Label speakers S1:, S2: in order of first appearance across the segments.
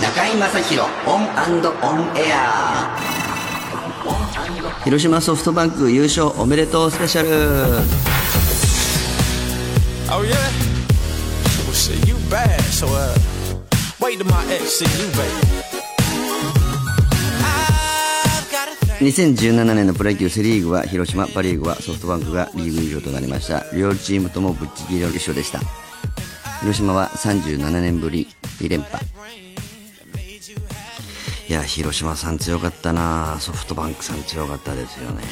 S1: 中居正広 ON & ON AIR 広島ソフトバンク優勝おめでとうスペシャル
S2: Oh yeah? Well shit, you bad, so uh wait till my ex see you baby.
S1: 2017年のプロ野球セ・リーグは広島パ・リーグはソフトバンクがリーグ優勝となりました。両チームともぶっちぎりの優勝でした。広島は37年ぶり2連覇。いや広島さん強かったな。ソフトバンクさん強かったですよね。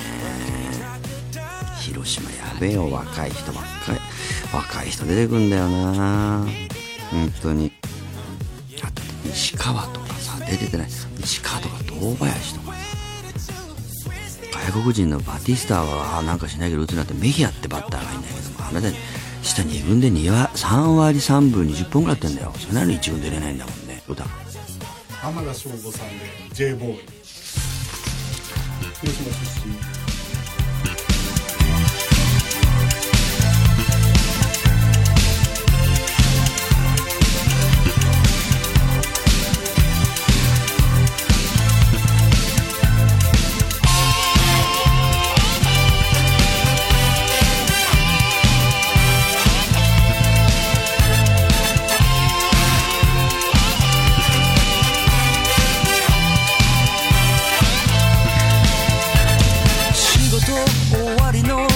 S1: 広島やべえよ。若い人ばっかり。若い人出てくんだよな。本当に。あと西川とかさ出ててない。西川とか堂林とか。外国人のバティスタはなんかしないけど打つなってメヒアってバッターがいないけどもあれだ下2軍で2割3割3分20本ぐらいやってんだよ。それなのに1軍出れないんだもんね。歌
S3: 浜田省吾さんで J ボーイ広島出身
S2: 終わりの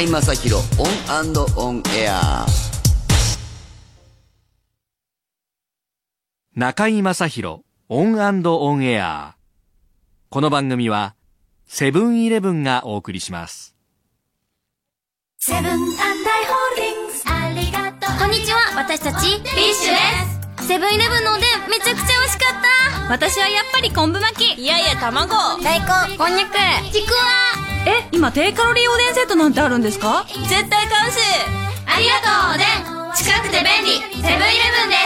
S1: 中居正広 ON & ON AIR。
S4: 中居正広 ON & ON AIR。この番組はセブンイレブンがお送りします。
S5: セブンアイ・ホールディングス。ありがとう。こんにちは。私たち BiSH ですセブンイレブンのおでんめちゃくちゃ美味しかった。私はやっぱり昆布巻き。いやいや卵。大根こんにゃく。ちくわ。
S6: え、今低カロリーおでんセットなんてあるんですか？
S5: 絶対買うし。ありがとうおでん。近くて便利。セブンイレブンで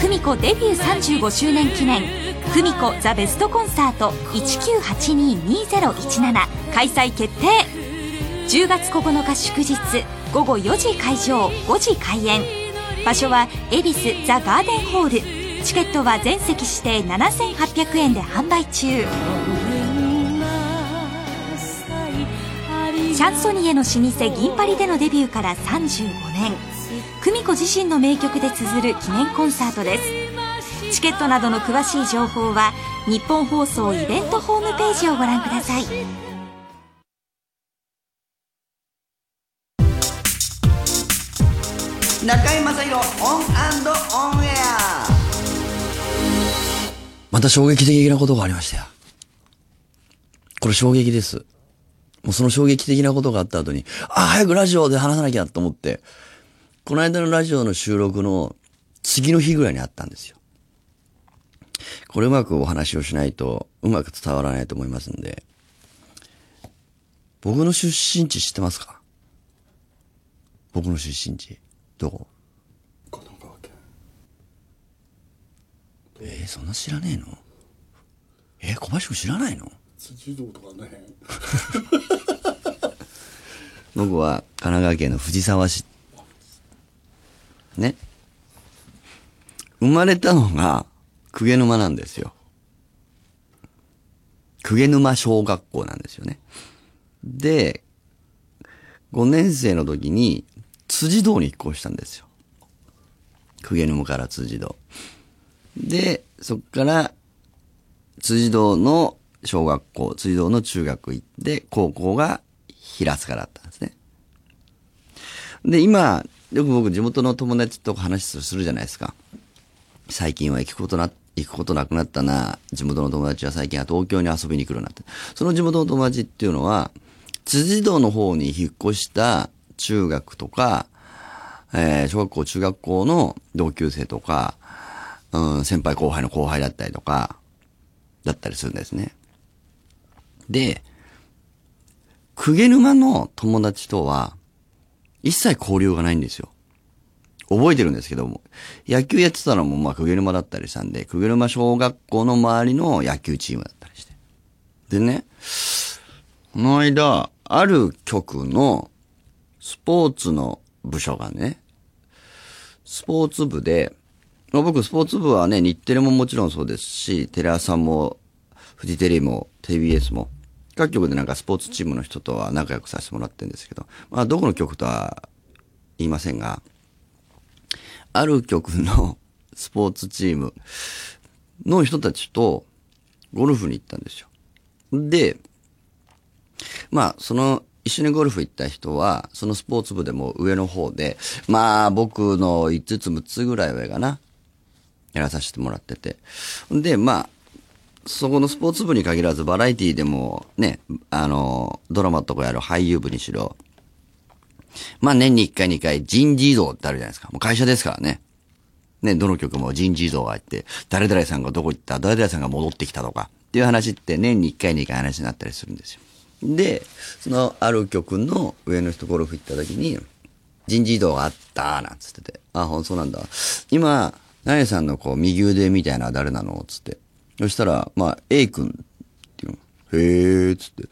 S5: す。
S6: 久美子デビュー35周年記念。久美子ザ・ベストコンサート。1982-2017開催決定。10月9日祝日午後4時会場5時開演。場所は恵比寿ザ・ガーデンホール。チケットは全席指定7800円で販売中。シャンソニエの老舗銀パリでのデビューから35年。久美子自身の名曲で綴る記念コンサートです。チケットなどの詳しい情報は日本放送イベントホームページをご覧ください。
S1: オンエアまた衝撃的なことがありましたよ。これ衝撃です。もうその衝撃的なことがあった後に、あ、早くラジオで話さなきゃと思って、この間のラジオの収録の次の日ぐらいにあったんですよ。これうまくお話をしないとうまく伝わらないと思いますんで、僕の出身地知ってますか？僕の出身地。どこ
S3: 神奈川県
S1: えーそんな知らねえの？えー小林君知らないの？
S3: 辻堂とかね
S1: 僕は神奈川県の藤沢市。ね。生まれたのが、久毛沼なんですよ。久毛沼小学校なんですよね。で、5年生の時に、辻堂に引っ越したんですよ。久毛沼から辻堂。で、そっから、辻堂の小学校、辻堂の中学行って、高校が平塚だったんですね。で、今、よく僕地元の友達と話するじゃないですか。最近は行くことな、行くことなくなったな。地元の友達は最近は東京に遊びに来るなって。その地元の友達っていうのは、辻堂の方に引っ越した中学とか、えー小学校、中学校の同級生とか、うん、先輩後輩の後輩だったりとか、だったりするんですね。で、久毛沼の友達とは、一切交流がないんですよ。覚えてるんですけども、野球やってたのも、まあ、久毛沼だったりしたんで、久毛沼小学校の周りの野球チームだったりして。でね、この間、ある局のスポーツの部署がね、スポーツ部で、僕スポーツ部はね、日テレももちろんそうですし、テレ朝も、フジテレビも、TBS も、各局でなんかスポーツチームの人とは仲良くさせてもらってるんですけど、まあどこの局とは言いませんが、ある局の スポーツチームの人たちとゴルフに行ったんですよ。で、まあ、その、一緒にゴルフ行った人は、そのスポーツ部でも上の方で、まあ、僕の5つ6つぐらい上かな、やらさせてもらってて。で、まあ、そこのスポーツ部に限らず、バラエティでも、ね、あの、ドラマとかやる俳優部にしろ、まあ年に1回2回人事異動ってあるじゃないですか。もう会社ですからね。ね、どの局も人事異動があって、誰々さんがどこ行った、誰々さんが戻ってきたとか、っていう話って年に1回2回話になったりするんですよ。で、そのある局の上の人ゴルフ行った時に、人事異動があったなんつってて、あ、ほんそうなんだ。今、ナエさんのこう、右腕みたいな誰なの？つって。そしたら、まあ、A 君っていうの。へー、つって。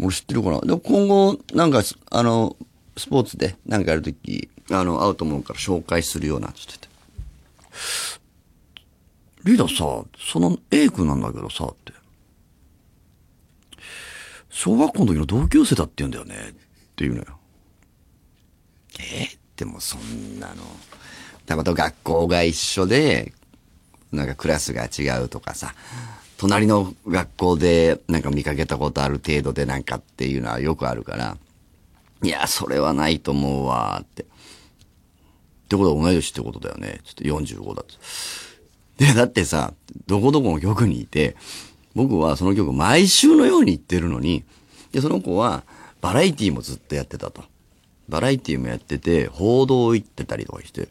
S1: 俺知ってるかな？で今後、なんか、あの、スポーツでなんかやるとき、あの、会うと思うから紹介するような、つってて。リーダーさ、その A 君なんだけどさ、って。小学校の時の同級生だって言うんだよね、って言うのよ。えでもそんなの。たまたま学校が一緒で、なんかクラスが違うとかさ、隣の学校でなんか見かけたことある程度でなんかっていうのはよくあるから、いや、それはないと思うわ、って。ってことは同い年ってことだよね。ちょっと45だって。で、だってさ、どこどこの局にいて、僕はその局毎週のように行ってるのに、で、その子はバラエティもずっとやってたと。バラエティもやってて、報道行ってたりとかして、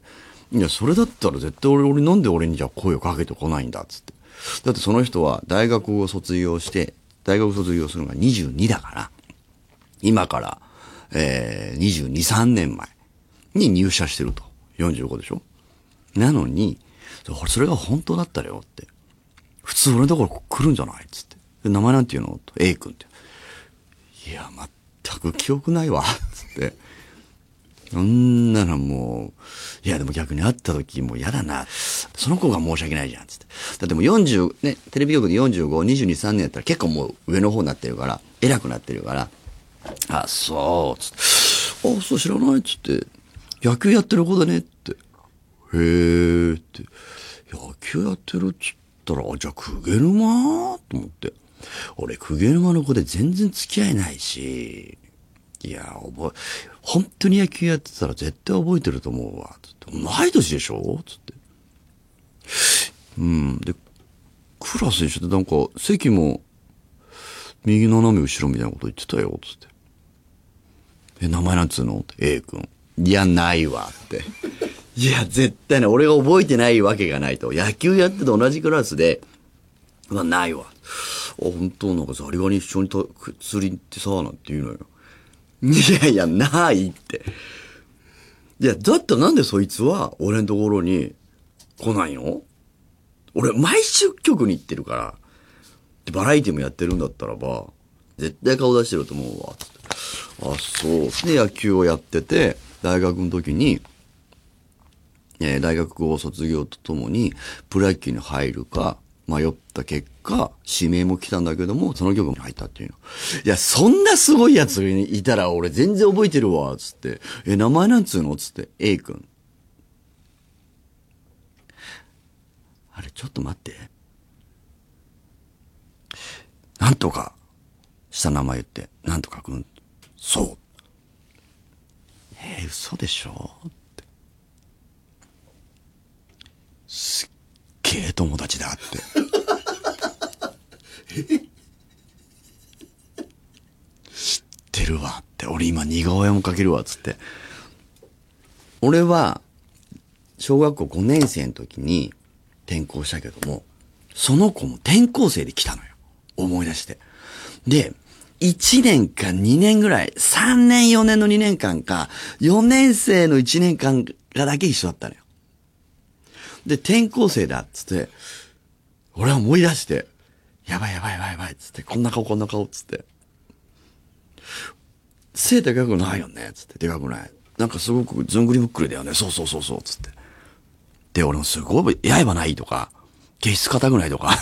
S1: いや、それだったら絶対俺、俺なんで俺にじゃあ声をかけてこないんだっつって。だってその人は大学を卒業して、大学卒業するのが22だから、今から、えー、22、3年前に入社してると。45でしょなのに、それが本当だったらよって。普通俺のところ来るんじゃないっつって。名前なんて言うの？と ?A 君って。いや、全く記憶ないわ。つって。そんなのもう、いやでも逆に会った時もう嫌だな。その子が申し訳ないじゃん。つって。だってもう40、ね、テレビ局で45、22、3年やったら結構もう上の方になってるから、偉くなってるから、あ、そう、つって。あ、そう知らないっつって。野球やってる子だねって。へーって。野球やってるっつったら、あじゃあ、久毛沼？と思って。俺、久毛沼の子で全然付き合いないし、いや、覚え、本当に野球やってたら絶対覚えてると思うわ。つって。同い年でしょ？つって。うん。で、クラス一緒でなんか、席も、右斜め後ろみたいなこと言ってたよ。つって。え、名前なんつうの？って A 君。いや、ないわって。いや、絶対ね、俺が覚えてないわけがないと。野球やってて同じクラスで、まあ、ないわ。あ、本当なんかザリガニ一緒に釣りってさ、なんて言うのよ。いやいや、ないって。いや、だったらなんでそいつは俺のところに来ないの？俺、毎週局に行ってるから。バラエティもやってるんだったらば、絶対顔出してると思うわ。あ、そう。で、野球をやってて、大学の時に、えー大学を卒業とともに、プロ野球に入るか、迷った結果、指名も来たんだけども、その曲に入ったっていうの。いや、そんなすごいやついたら俺全然覚えてるわ、つって。え、名前なんつうの？つって、A 君。あれ、ちょっと待って。なんとか、下名前言って、なんとかくん。そう。えー嘘でしょ？って。すっげえ友達だって。知ってるわって。俺今似顔絵も描けるわ、つって。俺は、小学校5年生の時に転校したけども、その子も転校生で来たのよ。思い出して。で、1年か2年ぐらい、3年4年の2年間か、4年生の1年間がだけ一緒だったのよ。で、転校生だっつって、俺は思い出して、やばいやばいやばいやばいっつって、こんな顔こんな顔っつって。背でかくないよねつって、でかくない。なんかすごくずんぐりむっくりだよね。そうそうそうそう、つって。で、俺もすごい、刃ないとか、毛質硬くないとか。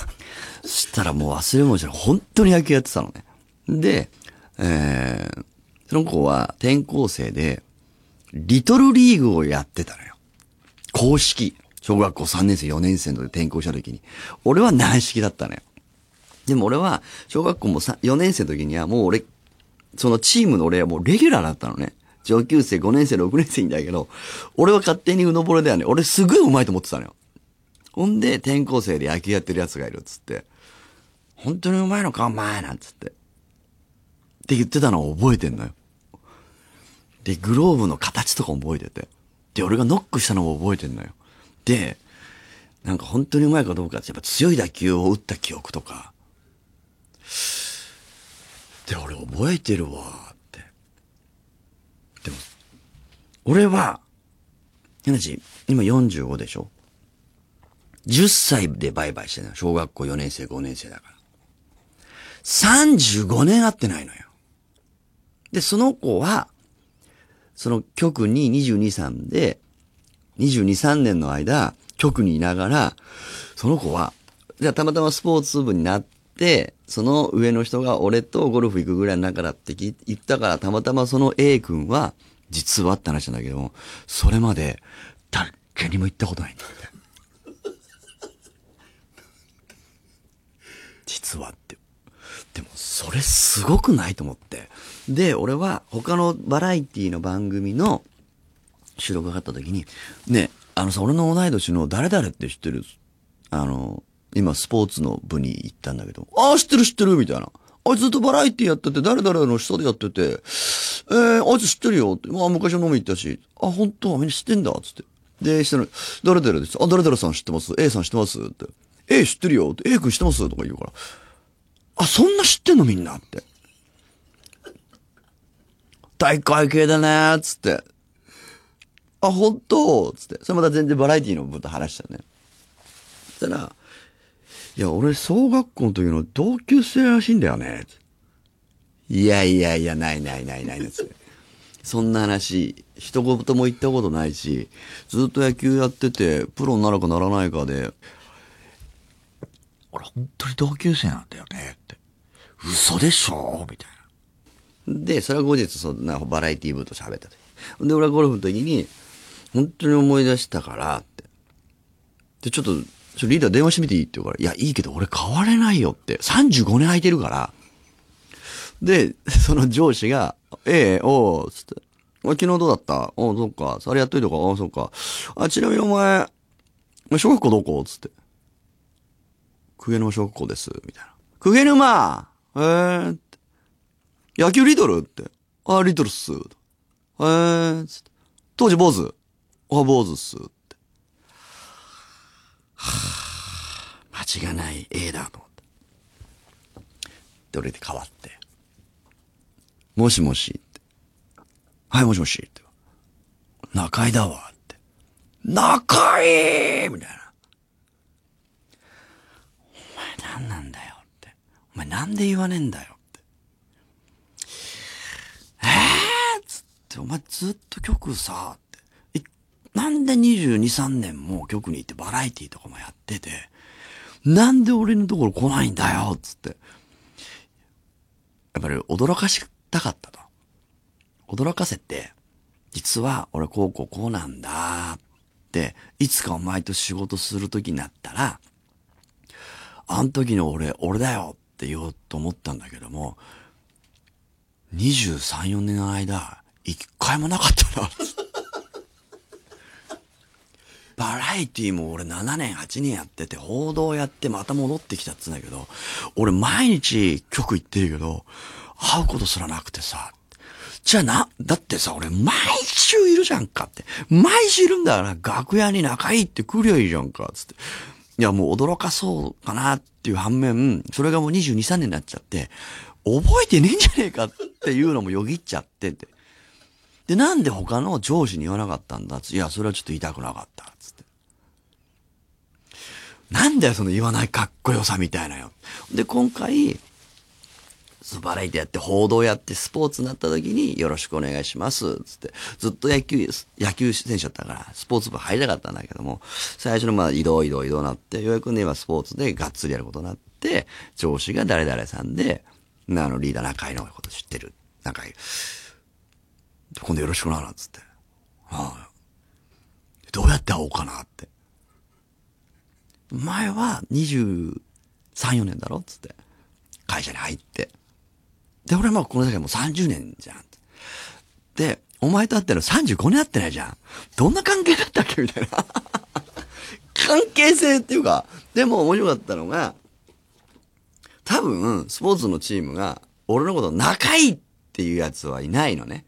S1: そしたらもう忘れもしない。本当に野球やってたのね。で、えー、その子は転校生で、リトルリーグをやってたのよ。公式。小学校3年生、4年生ので転校した時に。俺は軟式だったのよ。でも俺は、小学校も4年生の時にはもう俺、そのチームの俺はもうレギュラーだったのね。上級生、5年生、6年生いいんだけど、俺は勝手にうのぼれだよね。俺すごい上手いと思ってたのよ。ほんで、転校生で野球やってる奴がいるっつって、本当に上手いのかお前なんつって。って言ってたのを覚えてんのよ。で、グローブの形とか覚えてて。で、俺がノックしたのも覚えてんのよ。で、なんか本当に上手いかどうかってやっぱ強い打球を打った記憶とか。で、俺覚えてるわって。でも、俺は、変な話、今45でしょ ?10 歳でバイバイしてるの。小学校4年生、5年生だから。35年会ってないのよ。で、その子は、その局に22、3で、22、3年の間、局にいながら、その子は、じゃあたまたまスポーツ部になって、その上の人が俺とゴルフ行くぐらいの中だって言ったから、たまたまその A 君は、実はって話なんだけども、それまで、誰にも言ったことないんだって。実はって。でも、それすごくないと思って。で、俺は他のバラエティの番組の収録があった時に、ね、あのさ、俺の同い年の誰々って知ってる？あの、今スポーツの部に行ったんだけど、ああ、知ってる知ってるみたいな。あいつずっとバラエティやってて、誰々の下でやってて、えー、あいつ知ってるよって。まあ、昔の飲み行ったし、あ、本当？みんな知ってんだつって。で、下の、誰々です。あ、誰々さん知ってます ?A さん知ってます？って。A 知ってるよって。A 君知ってます？とか言うから。あ、そんな知ってんの？みんなって。大会系だねつって。あ、本当？つって。それまた全然バラエティの部と話したね。そしたら、いや、俺、小学校の時の同級生らしいんだよね。いやいやいや、ないないないないです。そんな話、一言も言ったことないし、ずっと野球やってて、プロになるかならないかで、俺本当に同級生なんだよねって。嘘でしょ？みたいな。で、それは後日、そんなバラエティ部と喋った時。で、俺はゴルフの時に、本当に思い出したからって。で、ちょっと、ちょっとリーダー電話してみていいって言うから、いや、いいけど俺変われないよって。35年空いてるから。で、その上司が、ええおう、つって。お昨日どうだった？おう、そっか。それやっといてか。おう、そっか。あ、ちなみにお前、小学校どこ？つって。久毛沼小学校です。みたいな。久毛沼？ええーって。野球リトル？って。あ、リトルっす。えーつって。当時坊主？あ、坊主っす。って。はぁ、間違いない A だと思って。で、俺で変わって。もしもしって。はい、もしもしって。中井だわって。中井みたいな。お前何なんだよって。お前なんで言わねえんだよって。えーつって、お前ずっと曲さ、なんで22、3年も局に行ってバラエティとかもやってて、なんで俺のところ来ないんだよつって。やっぱり驚かしたかったと。驚かせて、実は俺こうこうこうなんだって、いつかお前と仕事する時になったら、あん時の俺、俺だよって言おうと思ったんだけども、23、4年の間、一回もなかったな。バラエティも俺7年、8年やってて、報道やってまた戻ってきたっつうんだけど、俺毎日局行ってるけど、会うことすらなくてさ、じゃあな、だってさ、俺毎週いるじゃんかって。毎週いるんだから、楽屋に仲いいって来りゃいいじゃんか、つって。いや、もう驚かそうかなっていう反面、それがもう22、3年になっちゃって、覚えてねえんじゃねえかっていうのもよぎっちゃってて。で、なんで他の上司に言わなかったんだついや、それはちょっと言いたくなかった。つって。なんだよ、その言わないかっこよさみたいなよ。で、今回、そバラエティやって、報道やって、スポーツになった時に、よろしくお願いします。つって、ずっと野球、野球選手だったから、スポーツ部入りたかったんだけども、最初のまあ移動移動移動になって、ようやくね、今スポーツでがっつりやることになって、上司が誰々さんで、あの、リーダー仲いいのこと知ってる。仲いい。今度よろしくな、なんつって。はい、どうやって会おうかなって。前は23、4年だろつって。会社に入って。で、俺はまあこの先もう30年じゃん。で、お前と会ってるの35年会ってないじゃん。どんな関係だったっけみたいな。関係性っていうか、でも面白かったのが、多分、スポーツのチームが、俺のこと仲いいっていうやつはいないのね。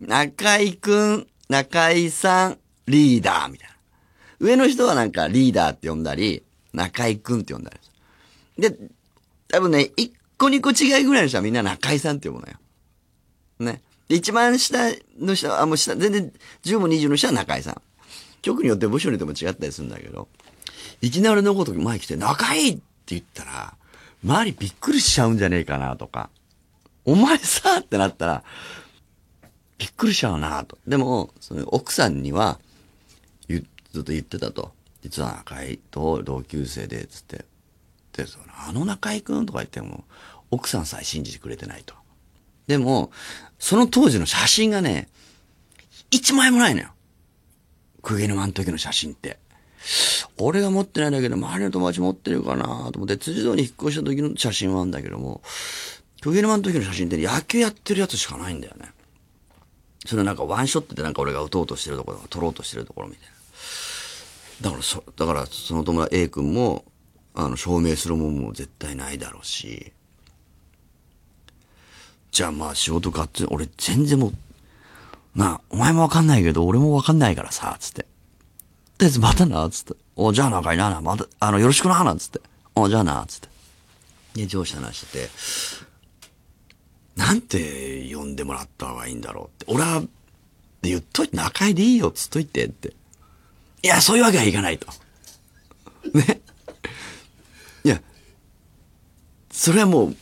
S1: 中井くん、中井さん、リーダーみたいな。上の人はなんかリーダーって呼んだり、中井くんって呼んだり。で、多分ね、一個二個違いぐらいの人はみんな中井さんって呼ぶのよ。ね。で、一番下の人は、あ、もう下、全然10も20の人は中井さん。局によって部署によっても違ったりするんだけど、いきなり俺のこと前来て、仲いいって言ったら、周りびっくりしちゃうんじゃねえかなとか、お前さってなったら、びっくりしちゃうなと。でも、その奥さんには、ずっと言ってたと。実は中井と同級生で、つって。で、そのあの中井くんとか言っても、奥さんさえ信じてくれてないと。でも、その当時の写真がね、一枚もないのよ。クゲ沼の時の写真って。俺が持ってないんだけど、周りの友達持ってるかなと思って、辻堂に引っ越した時の写真はあるんだけども、クゲ沼の時の写真って野球やってるやつしかないんだよね。それなんかワンショットでなんか俺が打とうとしてるところとか、撮ろうとしてるところみたいな。だからそ、だからその友達 A 君も、あの、証明するもんも絶対ないだろうし、じゃあまあ仕事がっつ、俺全然もう、なあ、お前もわかんないけど、俺もわかんないからさ、つって。とりあえずまたな、つって。お、じゃあ仲いいな、な、また、あの、よろしくな、なんつって。お、じゃあな、つって。で、上司話してて、なんて呼んでもらった方がいいんだろうって。俺は、で言っといて、仲いいでいいよっ、つっといてって。いや、そういうわけはいかないと。ね。いや、それはもう、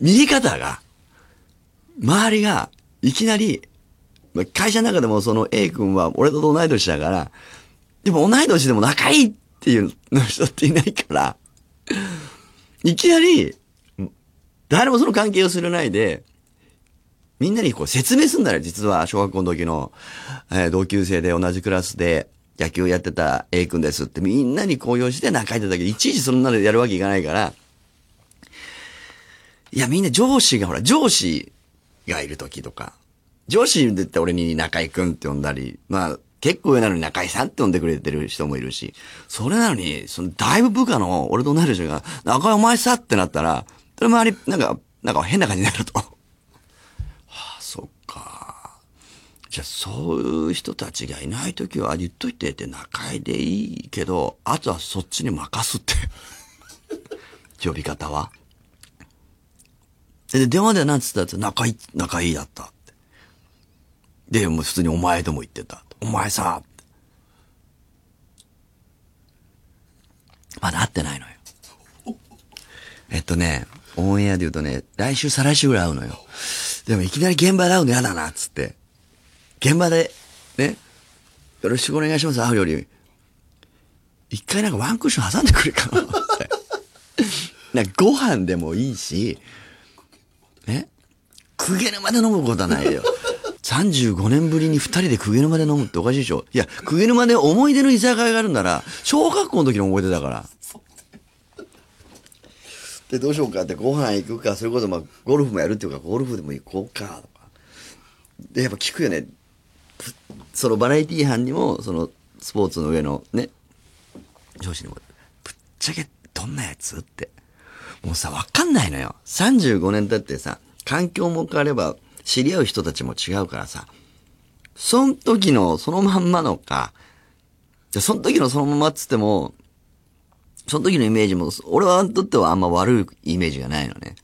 S1: 見え方が、周りが、いきなり、会社の中でもその A 君は俺と同い年だから、でも同い年でも仲いいっていうの人っていないから、いきなり、誰もその関係を知らないで、みんなにこう説明すんだよ。実は小学校の時の、えー同級生で同じクラスで野球やってた A 君ですってみんなに公表して仲いいんだけど、いちいちそんなのやるわけいかないから、いやみんな上司がほら、上司がいる時とか、上司でって俺に中井くんって呼んだり、まあ結構上なのに中井さんって呼んでくれてる人もいるし、それなのに、そのだいぶ部下の俺と同い年が、中井お前さってなったら、それ周り、なんか、なんか変な感じになると。はあ、そっか。じゃあそういう人たちがいないときは言っといてって仲いいでいいけど、あとはそっちに任すって。呼び方は。で、電話では何つったって仲いい、仲いいだったって。で、もう普通にお前とも言ってた。お前さ、まだ会ってないのよ。えっとね、オンエアで言うとね、来週再来週ぐらい会うのよ。でもいきなり現場で会うの嫌だな、つって。現場で、ね、よろしくお願いします、会うより。一回なんかワンクッション挟んでくれかなって。なんかご飯でもいいし、えくげぬまで飲むことはないよ。35年ぶりに二人でくげぬまで飲むっておかしいでしょいや、くげぬまで思い出の居酒屋があるなら、小学校の時の思い出だから。で、どうしようかって、ご飯行くか、それこそまあ、ゴルフもやるっていうか、ゴルフでも行こうか、とか。で、やっぱ聞くよね。そのバラエティー班にも、その、スポーツの上のね、上司にも、ぶっちゃけどんなやつって。もうさ、わかんないのよ。35年経ってさ、環境も変われば、知り合う人たちも違うからさ、その時のそのまんまのか、じゃその時のそのままっつっても、その時のイメージも、俺はとってはあんま悪いイメージがないのね。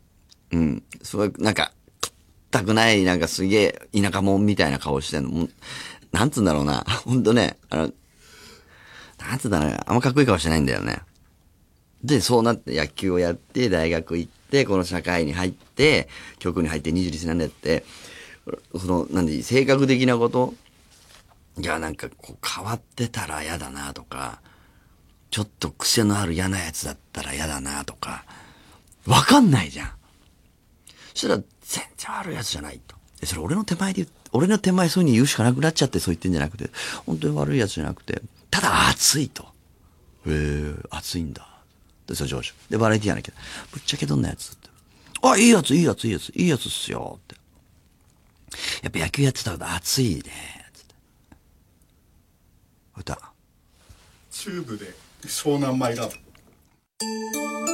S1: うん。すごい、なんか、ったくない、なんかすげえ田舎者みたいな顔してんの。なんつうんだろうな。ほんとね、あの、なんつうんだろうね。あんまかっこいい顔してないんだよね。で、そうなって野球をやって、大学行って、この社会に入って、局に入って20リなんでやって、その、なんで、性格的なこと？いや、なんかこう変わってたら嫌だなとか、ちょっと癖のある嫌なやつだったら嫌だなとか、わかんないじゃん。そしたら全然悪いやつじゃないと。それ俺の手前で、俺の手前そういうふうに言うしかなくなっちゃってそう言ってんじゃなくて、本当に悪いやつじゃなくて、ただ熱いと。へえ、熱いんだ。で、それ上司。で、バラエティやなきゃ。ぶっちゃけどんなやつって。あ、いいやつ、いいやつ、いいやつ、いいやつっすよ。って。やっぱ野球やってたから熱いね。つって。歌。
S3: チューブで湘南マイラブ。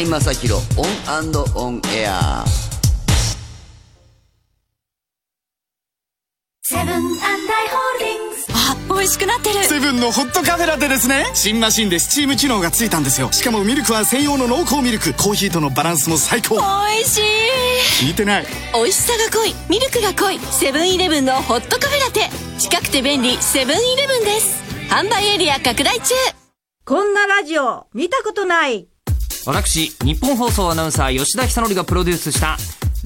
S2: 中
S1: 居正広 ON & ON AIR。
S5: セブン&アイ・ホールディングス。
S6: あ美味しくなってる。
S7: セブンのホットカフェラテですね。新マシンでスチーム機能がついたんですよ。しかもミルクは専用の濃厚ミルク。コーヒーとのバランスも最高。
S6: 美味しい。
S7: 聞いてない。
S8: 美味しさが濃い。ミルクが濃い。セブンイレブンのホットカフェラテ。近くて便利。セブンイレブンです。販売エリア拡大中。
S9: こんなラジオ見たことない
S4: 私ニッポン放送アナウンサー吉田尚記がプロデュースした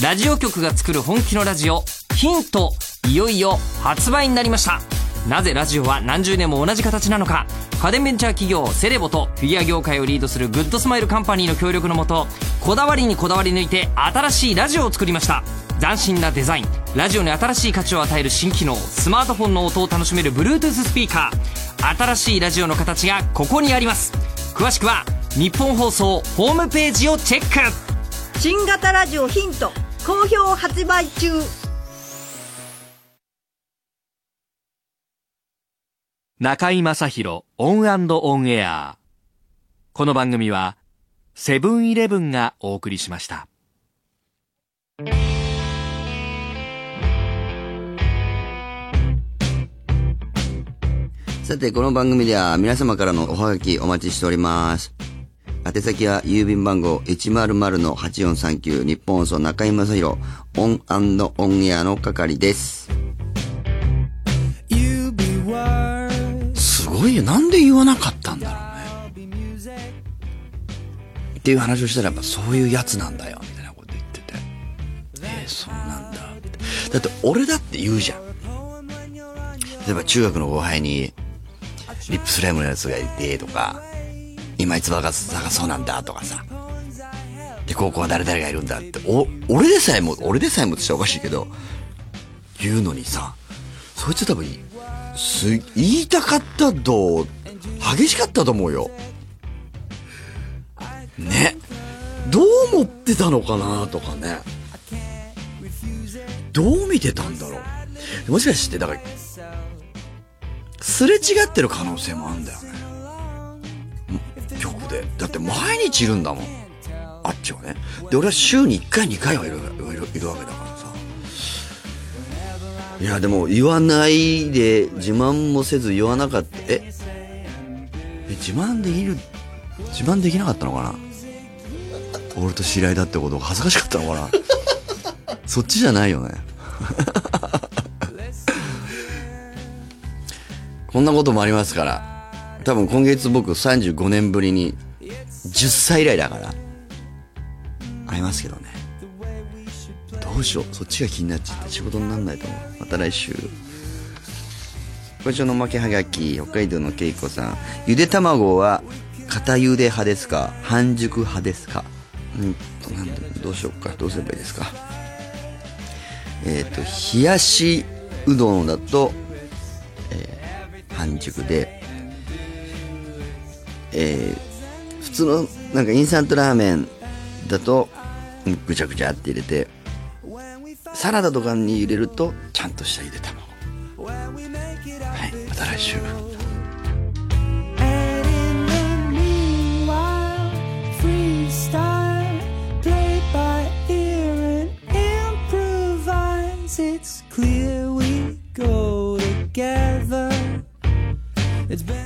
S10: ラジオ局が作る本気のラジオ Hint いよいよ発売になりました。なぜラジオは何十年も同じ形なのか。家電ベンチャー企業 Cerevo とフィギュア業界をリードするグッドスマイルカンパニーの協力のもとこだわりにこだわり抜いて新しいラジオを作りました。斬新なデザイン。ラジオに新しい価値を与える新機能。スマートフォンの音を楽しめる Bluetooth スピーカー。新しいラジオの形がここにあります。詳しくはニッポン放送ホームページをチェック。
S9: 新型ラジオ Hint 好評発売中。
S4: 中居正広 ON & ON AIR。この番組はセブンイレブンがお送りしました。
S1: さて、この番組では皆様からのおはがきお待ちしております。宛先は郵便番号100-8439ニッポン放送中居正広 ON & ON AIR の係です。すごいよ。なんで言わなかったんだろうね。っていう話をしたらやっぱそういうやつなんだよ、みたいなこと言ってて。えー、そうなんだって。だって俺だって言うじゃん。例えば中学の後輩に、リップスライムのやつがいて、とか、今いつばがそうなんだ、とかさ。で、高校は誰々がいるんだって、お、俺でさえも、俺でさえもって言ったらおかしいけど、言うのにさ、そいつ多分、す、言いたかったと、激しかったと思うよ。ね。どう思ってたのかなとかね。どう見てたんだろう。もしかして、だから、すれ違ってる可能性もあるんだよね。だって毎日いるんだもん。あっちはね。で、俺は週に1回2回はいる、いる、いるわけだからさ。いや、でも言わないで、自慢もせず言わなかった。え？え、自慢できる、自慢できなかったのかな？俺と知り合いだってことが恥ずかしかったのかな？そっちじゃないよね。こんなこともありますから。多分今月僕35年ぶりに10歳以来だから。会いますけどね。どうしよう。そっちが気になっちゃって仕事にならないと思う。また来週。今週の負けはがき、北海道のけいこさん。ゆで卵は、片茹で派ですか？半熟派ですか？うんと、なんだどうしようか。どうすればいいですか？えっ、と、冷やしうどんだと、えー半熟で、えー通のなんかインスタントラーメンだとぐちゃぐちゃって入れてサラダとかに入れるとちゃんとしたゆで卵。はいまた来週。
S2: It's